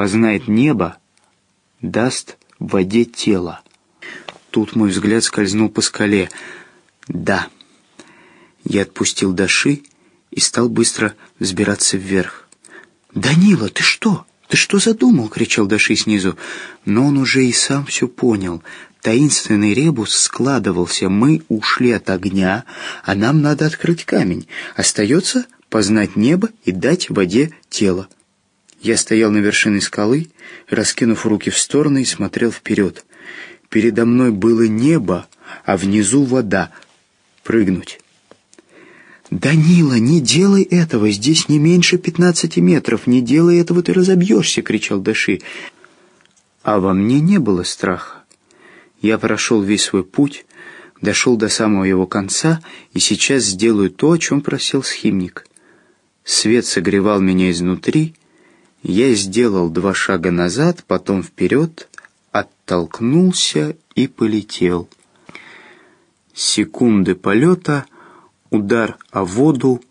познает небо, даст в воде тело. Тут мой взгляд скользнул по скале. Да. Я отпустил Даши и стал быстро взбираться вверх. «Данила, ты что? Ты что задумал?» — кричал Даши снизу. Но он уже и сам все понял. Таинственный ребус складывался. Мы ушли от огня, а нам надо открыть камень. Остается познать небо и дать воде тело. Я стоял на вершине скалы, раскинув руки в стороны и смотрел вперед. Передо мной было небо, а внизу вода. Прыгнуть. «Данила, не делай этого! Здесь не меньше пятнадцати метров! Не делай этого, ты разобьешься!» — кричал Даши. А во мне не было страха. Я прошел весь свой путь, дошел до самого его конца и сейчас сделаю то, о чем просил схимник. Свет согревал меня изнутри, я сделал два шага назад, потом вперед, оттолкнулся и полетел. Секунды полета, удар о воду,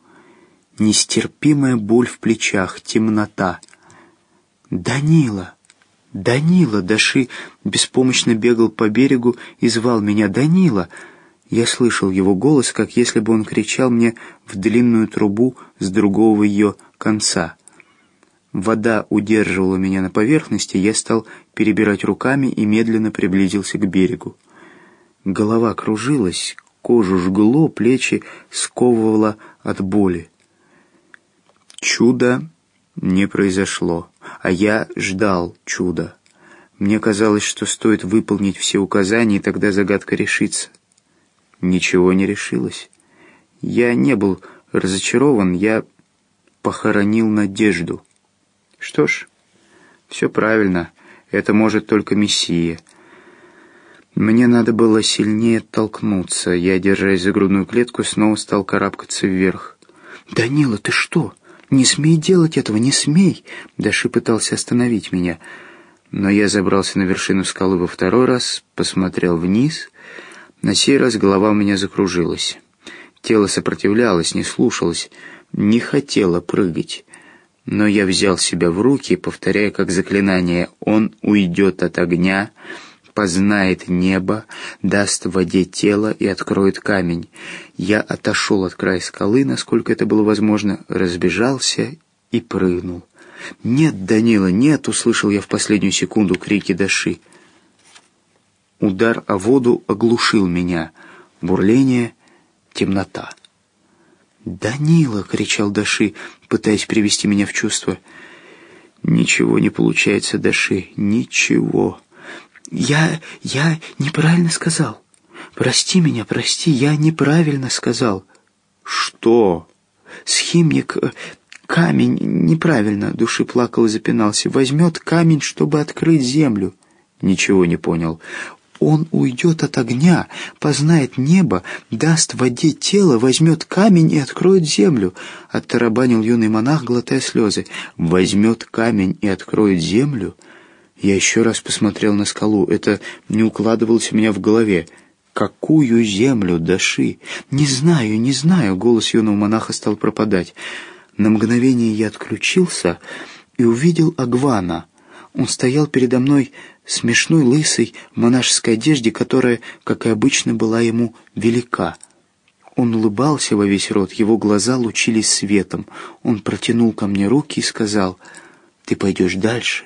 нестерпимая боль в плечах, темнота. «Данила! Данила!» Даши беспомощно бегал по берегу и звал меня «Данила!» Я слышал его голос, как если бы он кричал мне в длинную трубу с другого ее конца. Вода удерживала меня на поверхности, я стал перебирать руками и медленно приблизился к берегу. Голова кружилась, кожу жгло, плечи сковывало от боли. Чудо не произошло, а я ждал чуда. Мне казалось, что стоит выполнить все указания, и тогда загадка решится. Ничего не решилось. Я не был разочарован, я похоронил надежду. Что ж, все правильно. Это может только Мессия. Мне надо было сильнее толкнуться. Я, держась за грудную клетку, снова стал карабкаться вверх. «Данила, ты что? Не смей делать этого, не смей!» Даши пытался остановить меня. Но я забрался на вершину скалы во второй раз, посмотрел вниз. На сей раз голова у меня закружилась. Тело сопротивлялось, не слушалось, не хотело прыгать. Но я взял себя в руки, повторяя как заклинание «Он уйдет от огня», познает небо, даст в воде тело и откроет камень. Я отошел от края скалы, насколько это было возможно, разбежался и прыгнул. «Нет, Данила, нет!» — услышал я в последнюю секунду крики Даши. Удар о воду оглушил меня. Бурление, темнота. «Данила!» — кричал Даши, пытаясь привести меня в чувство. «Ничего не получается, Даши, ничего!» «Я... я неправильно сказал. Прости меня, прости, я неправильно сказал». «Что?» «Схимник... Э, камень неправильно...» Души плакал и запинался. «Возьмет камень, чтобы открыть землю». «Ничего не понял. Он уйдет от огня, познает небо, даст воде тело, возьмет камень и откроет землю. Оттарабанил юный монах, глотая слезы. Возьмет камень и откроет землю? Я еще раз посмотрел на скалу. Это не укладывалось у меня в голове. Какую землю, Даши? Не знаю, не знаю. Голос юного монаха стал пропадать. На мгновение я отключился и увидел Агвана. Он стоял передо мной смешной, лысый, монашеской одежде, которая, как и обычно, была ему велика. Он улыбался во весь рот, его глаза лучились светом. Он протянул ко мне руки и сказал, «Ты пойдешь дальше,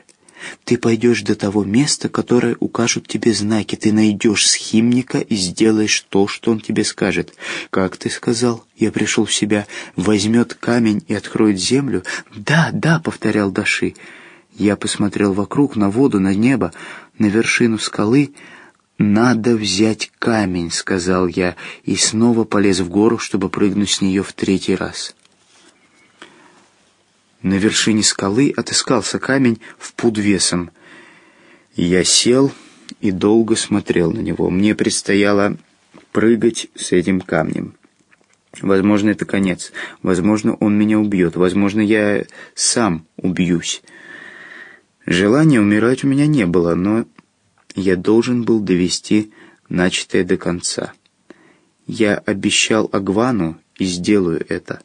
ты пойдешь до того места, которое укажут тебе знаки. Ты найдешь схимника и сделаешь то, что он тебе скажет. Как ты сказал? Я пришел в себя. Возьмет камень и откроет землю? Да, да, повторял Даши. Я посмотрел вокруг, на воду, на небо, на вершину скалы. «Надо взять камень», — сказал я, и снова полез в гору, чтобы прыгнуть с нее в третий раз. На вершине скалы отыскался камень в пуд весом. Я сел и долго смотрел на него. Мне предстояло прыгать с этим камнем. Возможно, это конец. Возможно, он меня убьет. Возможно, я сам убьюсь. Желания умирать у меня не было, но я должен был довести начатое до конца. Я обещал Агвану и сделаю это.